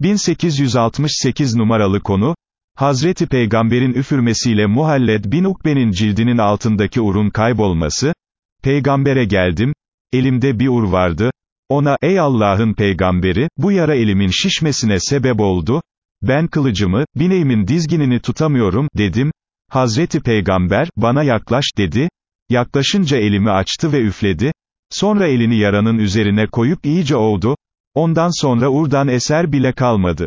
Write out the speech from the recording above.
1868 numaralı konu, Hazreti Peygamber'in üfürmesiyle Muhalled bin Ukbe'nin cildinin altındaki urun kaybolması, Peygamber'e geldim, elimde bir ur vardı, ona, ey Allah'ın peygamberi, bu yara elimin şişmesine sebep oldu, ben kılıcımı, bineğimin dizginini tutamıyorum, dedim, Hazreti Peygamber, bana yaklaş, dedi, yaklaşınca elimi açtı ve üfledi, sonra elini yaranın üzerine koyup iyice ovdu, ondan sonra urdan eser bile kalmadı.